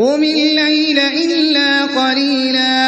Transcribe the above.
قم الليل إلا قليلا